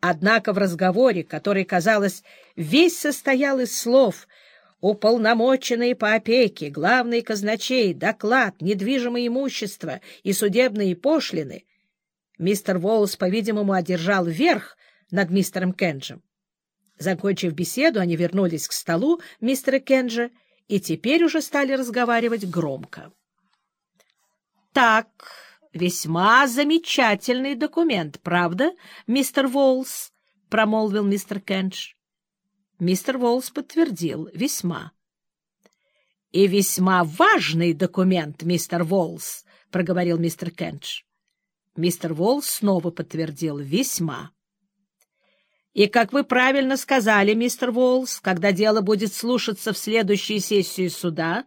Однако в разговоре, который, казалось, весь состоял из слов «уполномоченные по опеке», «главный казначей», «доклад», «недвижимое имущество» и «судебные пошлины», мистер Волс, по-видимому, одержал верх над мистером Кенджем. Закончив беседу, они вернулись к столу мистера Кенджа и теперь уже стали разговаривать громко. — Так, весьма замечательный документ, правда, мистер Волс? — промолвил мистер Кендж. Мистер Волс подтвердил. — Весьма. — И весьма важный документ, мистер Волс, — проговорил мистер Кендж. Мистер Волс снова подтвердил. — Весьма. И, как вы правильно сказали, мистер Волс, когда дело будет слушаться в следующей сессии суда,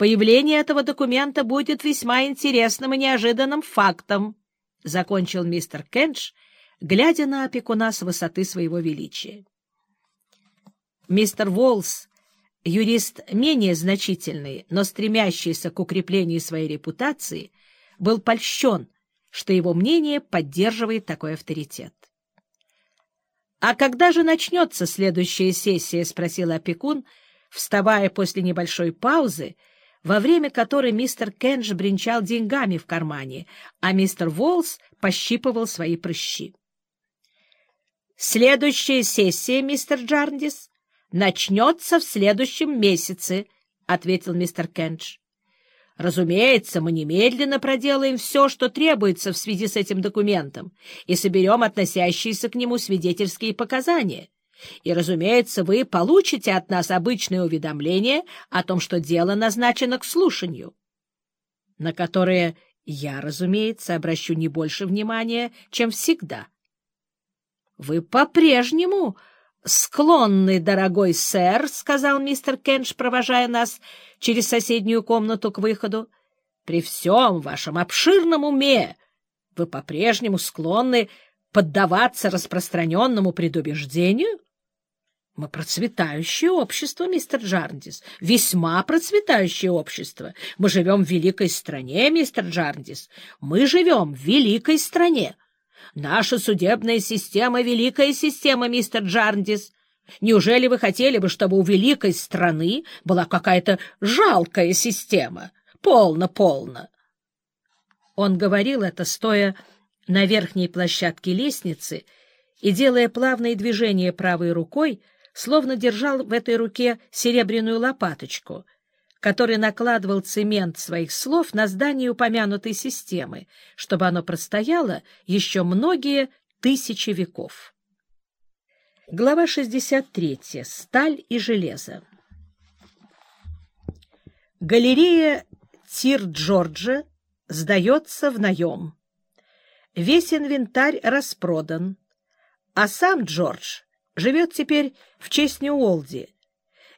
появление этого документа будет весьма интересным и неожиданным фактом, — закончил мистер Кенш, глядя на опекуна с высоты своего величия. Мистер Волс, юрист менее значительный, но стремящийся к укреплению своей репутации, был польщен, что его мнение поддерживает такой авторитет. «А когда же начнется следующая сессия?» — спросил опекун, вставая после небольшой паузы, во время которой мистер Кендж бренчал деньгами в кармане, а мистер Волс пощипывал свои прыщи. «Следующая сессия, мистер Джарндис, начнется в следующем месяце», — ответил мистер Кендж. Разумеется, мы немедленно проделаем все, что требуется в связи с этим документом, и соберем относящиеся к нему свидетельские показания. И, разумеется, вы получите от нас обычное уведомление о том, что дело назначено к слушанию, на которое я, разумеется, обращу не больше внимания, чем всегда. Вы по-прежнему склонный, дорогой сэр, — сказал мистер Кенш, провожая нас через соседнюю комнату к выходу, — при всем вашем обширном уме вы по-прежнему склонны поддаваться распространенному предубеждению? Мы процветающее общество, мистер Джарндис, весьма процветающее общество. Мы живем в великой стране, мистер Джарндис, мы живем в великой стране. Наша судебная система — великая система, мистер Джарндис. Неужели вы хотели бы, чтобы у великой страны была какая-то жалкая система? Полно, полно. Он говорил это, стоя на верхней площадке лестницы и делая плавные движения правой рукой, словно держал в этой руке серебряную лопаточку — который накладывал цемент своих слов на здание упомянутой системы, чтобы оно простояло еще многие тысячи веков. Глава 63. Сталь и железо. Галерея Тир-Джорджа сдается в наем. Весь инвентарь распродан, а сам Джордж живет теперь в честь Ньюолди,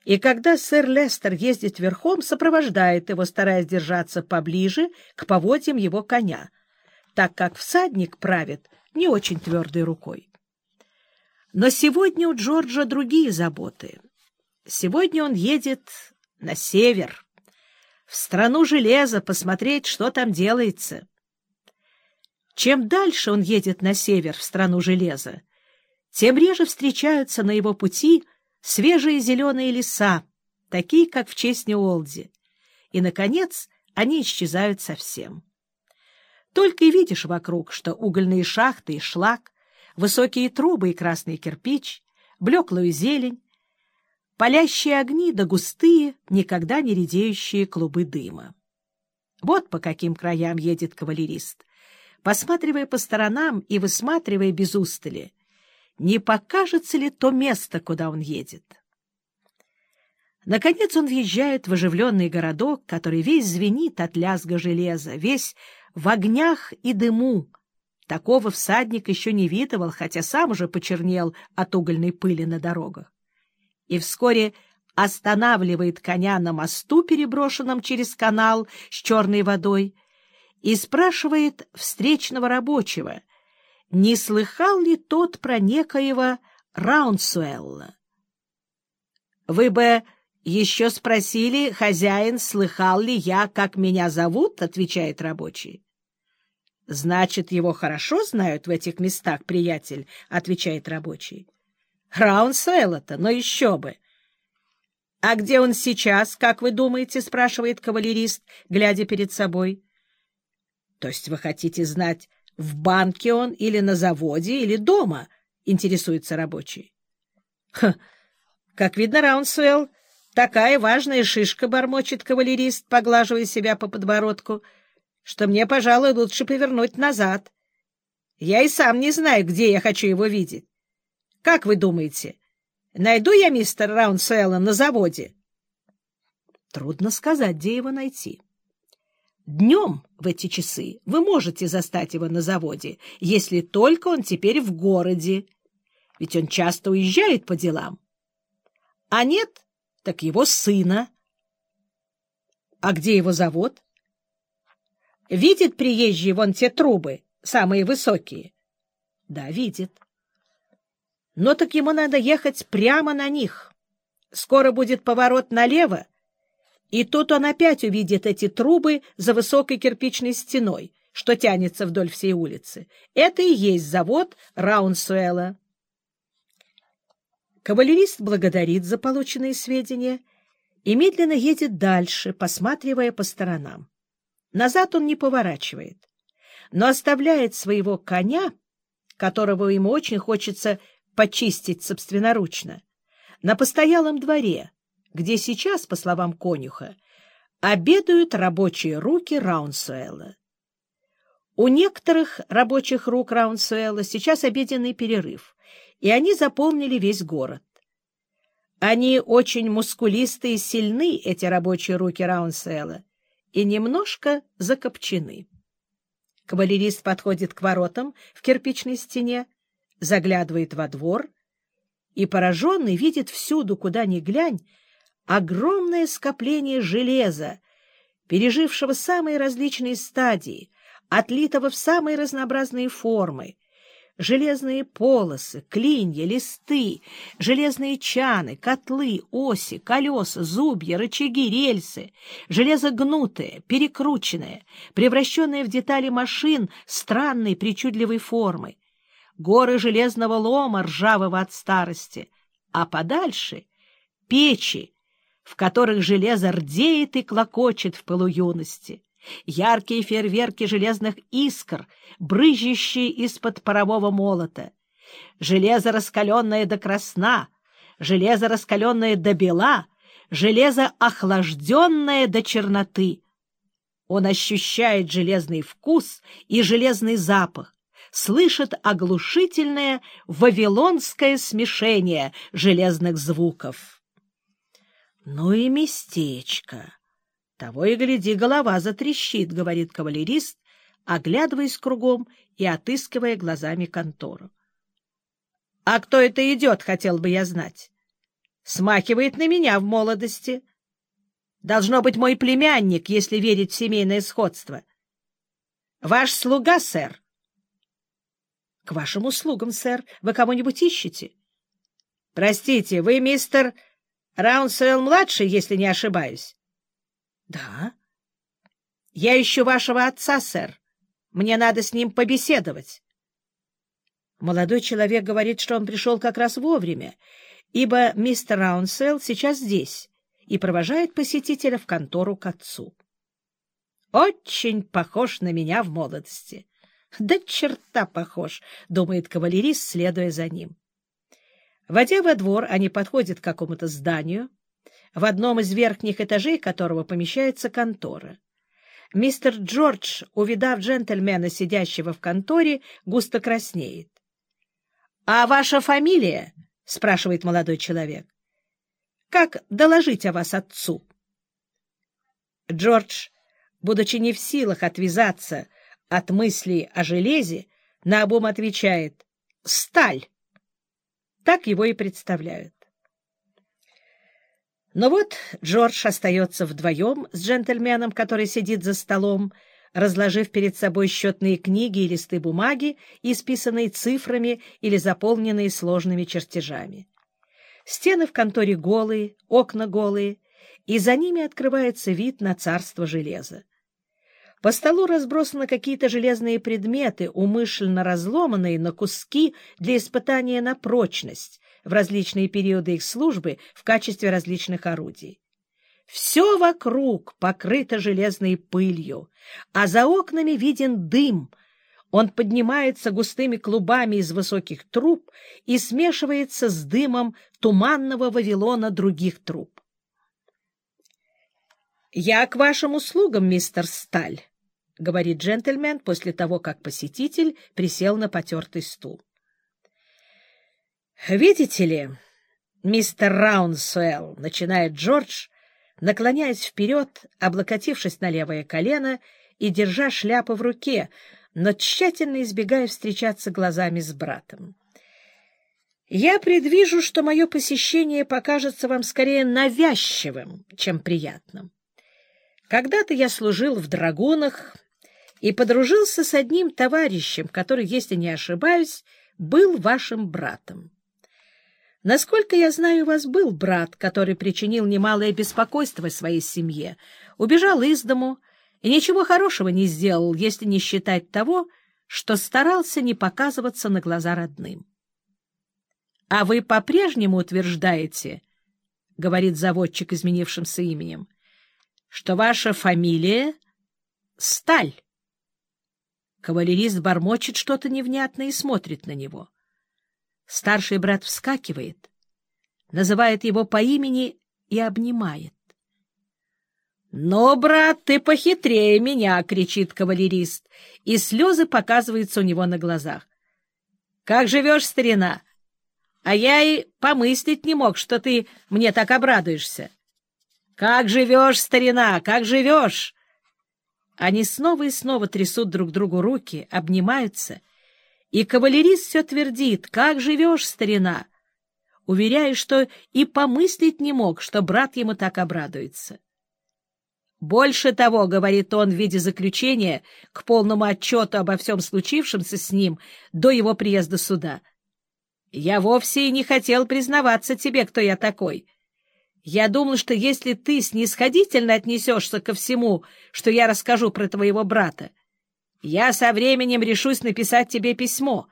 и когда сэр Лестер ездит верхом, сопровождает его, стараясь держаться поближе к поводьям его коня, так как всадник правит не очень твердой рукой. Но сегодня у Джорджа другие заботы. Сегодня он едет на север, в страну железа, посмотреть, что там делается. Чем дальше он едет на север, в страну железа, тем реже встречаются на его пути свежие зеленые леса, такие, как в Честне Олди, и, наконец, они исчезают совсем. Только и видишь вокруг, что угольные шахты и шлак, высокие трубы и красный кирпич, блеклую зелень, палящие огни да густые, никогда не редеющие клубы дыма. Вот по каким краям едет кавалерист, посматривая по сторонам и высматривая без устали — не покажется ли то место, куда он едет. Наконец он въезжает в оживленный городок, который весь звенит от лязга железа, весь в огнях и дыму. Такого всадник еще не видывал, хотя сам уже почернел от угольной пыли на дорогах. И вскоре останавливает коня на мосту, переброшенном через канал с черной водой, и спрашивает встречного рабочего — не слыхал ли тот про некоего Раунсуэлла? — Вы бы еще спросили, хозяин, слыхал ли я, как меня зовут? — отвечает рабочий. —— Значит, его хорошо знают в этих местах, приятель, — отвечает рабочий. — Раунсуэлла-то, но еще бы. — А где он сейчас, как вы думаете? — спрашивает кавалерист, глядя перед собой. — То есть вы хотите знать, в банке он или на заводе, или дома? — интересуется рабочий. — Как видно, Раунсуэлл, такая важная шишка, — бормочет кавалерист, поглаживая себя по подбородку, — что мне, пожалуй, лучше повернуть назад. Я и сам не знаю, где я хочу его видеть. Как вы думаете, найду я мистера Раунсуэлла на заводе? Трудно сказать, где его найти. Днем в эти часы вы можете застать его на заводе, если только он теперь в городе, ведь он часто уезжает по делам. А нет, так его сына. А где его завод? Видит приезжий вон те трубы, самые высокие? Да, видит. Но так ему надо ехать прямо на них. Скоро будет поворот налево, и тут он опять увидит эти трубы за высокой кирпичной стеной, что тянется вдоль всей улицы. Это и есть завод Раунсуэла. Кавалерист благодарит за полученные сведения и медленно едет дальше, посматривая по сторонам. Назад он не поворачивает, но оставляет своего коня, которого ему очень хочется почистить собственноручно, на постоялом дворе, где сейчас, по словам конюха, обедают рабочие руки Раунсуэлла. У некоторых рабочих рук Раунсуэлла сейчас обеденный перерыв, и они заполнили весь город. Они очень мускулистые и сильны, эти рабочие руки Раунсуэлла, и немножко закопчены. Кавалерист подходит к воротам в кирпичной стене, заглядывает во двор и, пораженный, видит всюду, куда ни глянь, огромное скопление железа, пережившего самые различные стадии, отлитого в самые разнообразные формы, железные полосы, клинья, листы, железные чаны, котлы, оси, колеса, зубья, рычаги, рельсы, железо гнутое, перекрученное, превращенное в детали машин странной причудливой формы, горы железного лома, ржавого от старости, а подальше — печи, в которых железо рдеет и клокочет в пылу юности яркие фейерверки железных искр, брызжущие из-под парового молота, железо, раскаленное до красна, железо, раскаленное до бела, железо, охлажденное до черноты. Он ощущает железный вкус и железный запах, слышит оглушительное вавилонское смешение железных звуков. Ну и местечко! Того и гляди, голова затрещит, — говорит кавалерист, оглядываясь кругом и отыскивая глазами контору. — А кто это идет, хотел бы я знать? Смахивает на меня в молодости. Должно быть мой племянник, если верить в семейное сходство. — Ваш слуга, сэр. — К вашим услугам, сэр. Вы кого-нибудь ищете? — Простите, вы мистер Раунсуэлл-младший, если не ошибаюсь? Да. Я ищу вашего отца, сэр. Мне надо с ним побеседовать. Молодой человек говорит, что он пришел как раз вовремя, ибо мистер Раунсел сейчас здесь и провожает посетителя в контору к отцу. Очень похож на меня в молодости. Да черта похож, думает кавалерист, следуя за ним. Войдя во двор, они подходят к какому-то зданию, в одном из верхних этажей которого помещается контора. Мистер Джордж, увидав джентльмена, сидящего в конторе, густо краснеет. — А ваша фамилия? — спрашивает молодой человек. — Как доложить о вас отцу? Джордж, будучи не в силах отвязаться от мыслей о железе, наобум отвечает «Сталь». Так его и представляют. Но вот Джордж остается вдвоем с джентльменом, который сидит за столом, разложив перед собой счетные книги и листы бумаги, исписанные цифрами или заполненные сложными чертежами. Стены в конторе голые, окна голые, и за ними открывается вид на царство железа. По столу разбросаны какие-то железные предметы, умышленно разломанные на куски для испытания на прочность в различные периоды их службы в качестве различных орудий. Все вокруг покрыто железной пылью, а за окнами виден дым. Он поднимается густыми клубами из высоких труб и смешивается с дымом туманного Вавилона других труб. «Я к вашим услугам, мистер Сталь», — говорит джентльмен после того, как посетитель присел на потертый стул. «Видите ли, мистер Раунсуэлл», — начинает Джордж, наклоняясь вперед, облокотившись на левое колено и держа шляпу в руке, но тщательно избегая встречаться глазами с братом. «Я предвижу, что мое посещение покажется вам скорее навязчивым, чем приятным. Когда-то я служил в драгунах и подружился с одним товарищем, который, если не ошибаюсь, был вашим братом. Насколько я знаю, у вас был брат, который причинил немалое беспокойство своей семье, убежал из дому и ничего хорошего не сделал, если не считать того, что старался не показываться на глаза родным. — А вы по-прежнему утверждаете, — говорит заводчик изменившимся именем, — что ваша фамилия — Сталь. Кавалерист бормочет что-то невнятное и смотрит на него. Старший брат вскакивает, называет его по имени и обнимает. — Но, брат, ты похитрее меня! — кричит кавалерист, и слезы показываются у него на глазах. — Как живешь, старина? А я и помыслить не мог, что ты мне так обрадуешься. — как живешь, старина, как живешь? Они снова и снова трясут друг другу руки, обнимаются, и кавалерист все твердит, как живешь, старина, уверяя, что и помыслить не мог, что брат ему так обрадуется. Больше того, — говорит он в виде заключения к полному отчету обо всем случившемся с ним до его приезда сюда, — я вовсе и не хотел признаваться тебе, кто я такой — я думал, что если ты снисходительно отнесешься ко всему, что я расскажу про твоего брата, я со временем решусь написать тебе письмо.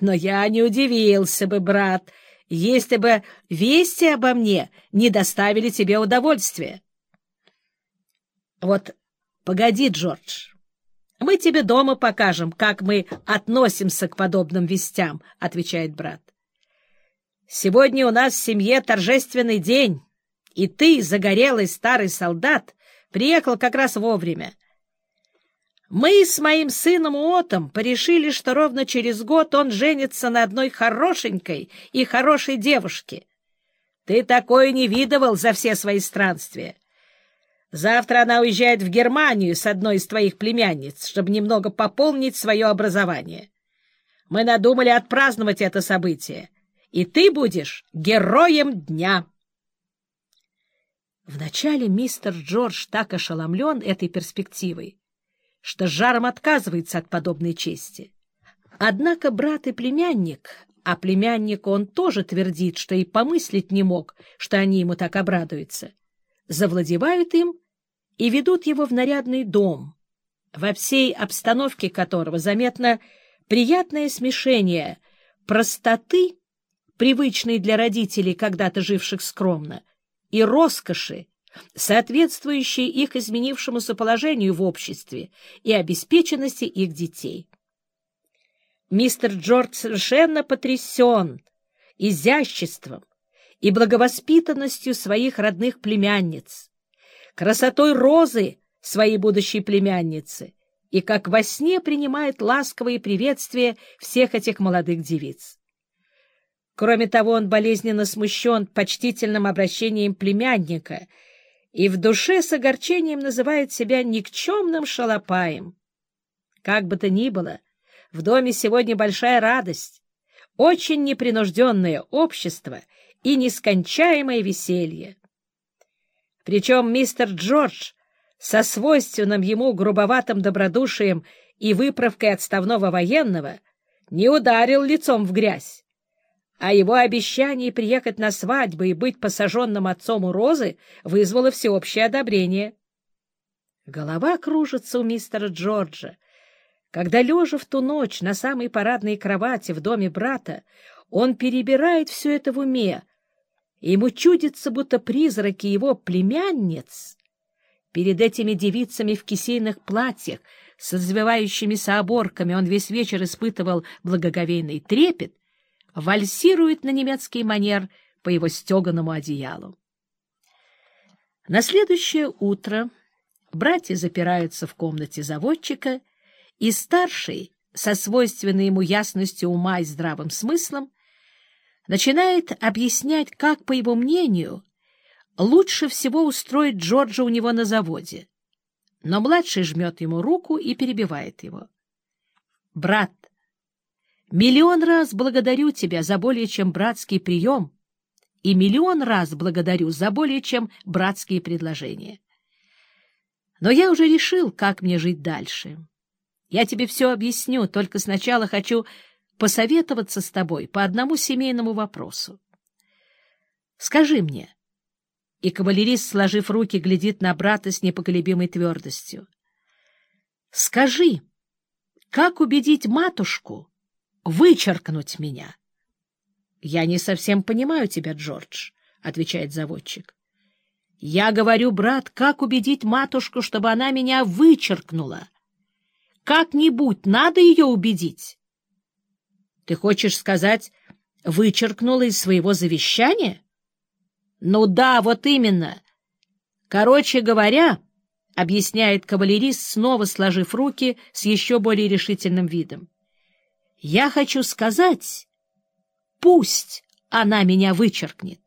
Но я не удивился бы, брат, если бы вести обо мне не доставили тебе удовольствия. Вот погоди, Джордж, мы тебе дома покажем, как мы относимся к подобным вестям, — отвечает брат. Сегодня у нас в семье торжественный день, и ты, загорелый старый солдат, приехал как раз вовремя. Мы с моим сыном Уотом порешили, что ровно через год он женится на одной хорошенькой и хорошей девушке. Ты такое не видывал за все свои странствия. Завтра она уезжает в Германию с одной из твоих племянниц, чтобы немного пополнить свое образование. Мы надумали отпраздновать это событие — и ты будешь героем дня. Вначале мистер Джордж так ошеломлен этой перспективой, что жаром отказывается от подобной чести. Однако брат и племянник, а племянник он тоже твердит, что и помыслить не мог, что они ему так обрадуются, завладевают им и ведут его в нарядный дом, во всей обстановке которого заметно приятное смешение простоты привычной для родителей, когда-то живших скромно, и роскоши, соответствующей их изменившемуся положению в обществе и обеспеченности их детей. Мистер Джордж совершенно потрясен изяществом и благовоспитанностью своих родных племянниц, красотой розы своей будущей племянницы и как во сне принимает ласковые приветствия всех этих молодых девиц. Кроме того, он болезненно смущен почтительным обращением племянника и в душе с огорчением называет себя никчемным шалопаем. Как бы то ни было, в доме сегодня большая радость, очень непринужденное общество и нескончаемое веселье. Причем мистер Джордж со свойственным ему грубоватым добродушием и выправкой отставного военного не ударил лицом в грязь, а его обещание приехать на свадьбу и быть посаженным отцом у Розы вызвало всеобщее одобрение. Голова кружится у мистера Джорджа, когда, лежа в ту ночь на самой парадной кровати в доме брата, он перебирает все это в уме, ему чудится, будто призраки его племянниц перед этими девицами в кисейных платьях с развивающимися оборками он весь вечер испытывал благоговейный трепет, вальсирует на немецкий манер по его стеганому одеялу. На следующее утро братья запираются в комнате заводчика, и старший, со свойственной ему ясностью ума и здравым смыслом, начинает объяснять, как, по его мнению, лучше всего устроить Джорджа у него на заводе. Но младший жмет ему руку и перебивает его. «Брат, миллион раз благодарю тебя за более чем братский прием и миллион раз благодарю за более чем братские предложения. Но я уже решил, как мне жить дальше. Я тебе все объясню, только сначала хочу посоветоваться с тобой по одному семейному вопросу. Скажи мне, и кавалерист, сложив руки, глядит на брата с непоколебимой твердостью. Скажи, как убедить матушку вычеркнуть меня? — Я не совсем понимаю тебя, Джордж, — отвечает заводчик. — Я говорю, брат, как убедить матушку, чтобы она меня вычеркнула? Как-нибудь надо ее убедить. — Ты хочешь сказать, вычеркнула из своего завещания? — Ну да, вот именно. Короче говоря, — объясняет кавалерист, снова сложив руки с еще более решительным видом, — я хочу сказать Пусть она меня вычеркнет.